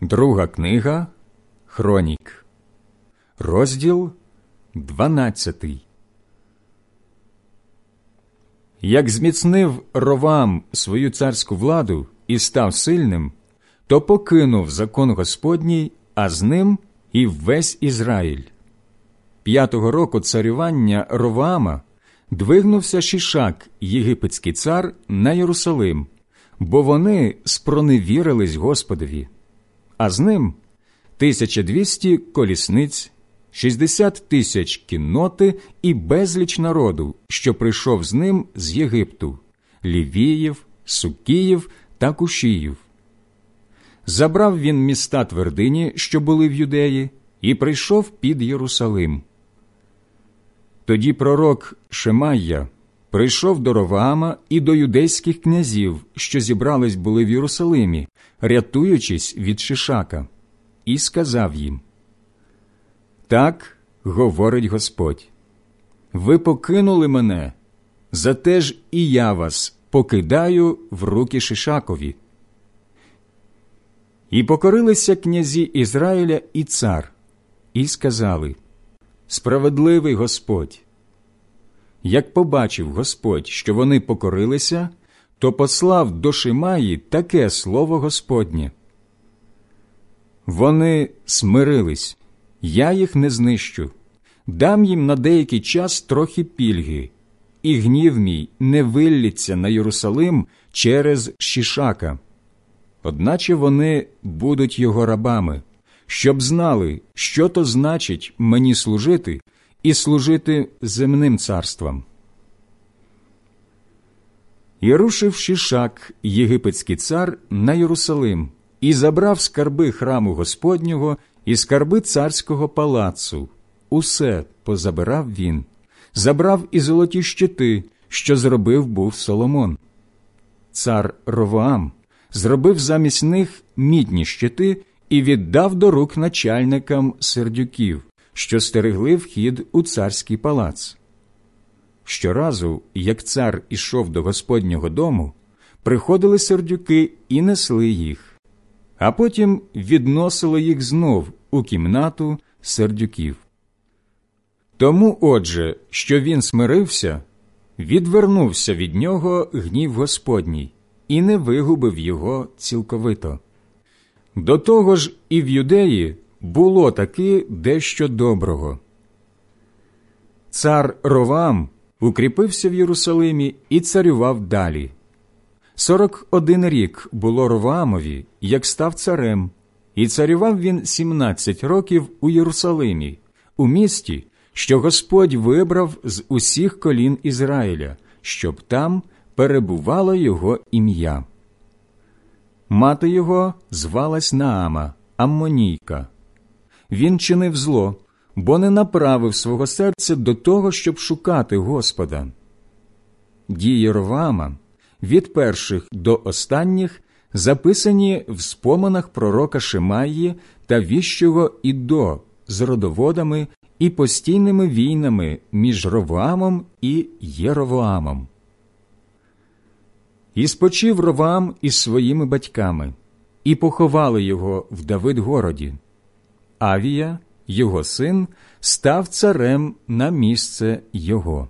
Друга книга Хронік, розділ 12 Як зміцнив Ровам свою царську владу і став сильним, то покинув закон Господній, а з ним і весь Ізраїль. П'ятого року царювання Роваама двигнувся Шішак, єгипетський цар, на Єрусалим, бо вони спроневірились Господові а з ним 1200 колісниць, 60 тисяч кінноти і безліч народу, що прийшов з ним з Єгипту, Лівіїв, Сукіїв та Кушіїв. Забрав він міста твердині, що були в юдеї, і прийшов під Єрусалим. Тоді пророк Шемайя прийшов до Роваама і до юдейських князів, що зібрались були в Єрусалимі, рятуючись від Шишака, і сказав їм: Так говорить Господь, ви покинули мене, зате ж і я вас покидаю в руки Шишакові. І покорилися князі Ізраїля і цар, і сказали Справедливий Господь. Як побачив Господь, що вони покорилися, то послав до Шимаї таке слово Господнє. Вони смирились, я їх не знищу, дам їм на деякий час трохи пільги, і гнів мій не виллється на Єрусалим через Шішака. Одначе вони будуть його рабами, щоб знали, що то значить мені служити і служити земним царствам. І рушив Шішак, єгипетський цар, на Єрусалим, і забрав скарби храму Господнього і скарби царського палацу. Усе позабирав він, забрав і золоті щити, що зробив був Соломон. Цар Ровоам зробив замість них мідні щити і віддав до рук начальникам сердюків, що стерегли вхід у царський палац. Щоразу, як цар ішов до Господнього дому, приходили сердюки і несли їх, а потім відносили їх знов у кімнату сердюків. Тому, отже, що він смирився, відвернувся від нього гнів Господній і не вигубив його цілковито. До того ж, і в юдеї було таки дещо доброго. Цар Ровам укріпився в Єрусалимі і царював далі. Сорок один рік було Роваамові, як став царем, і царював він сімнадцять років у Єрусалимі, у місті, що Господь вибрав з усіх колін Ізраїля, щоб там перебувало його ім'я. Мати його звалась Наама, Аммонійка. Він чинив зло, бо не направив свого серця до того, щоб шукати Господа. Дії Ровама від перших до останніх записані в споминах пророка Шимаї та віщого Ідо з родоводами і постійними війнами між Ровамом і Єровоамом. І спочив Ровам із своїми батьками, і поховали його в Давидгороді. Авія, його син, став царем на місце його.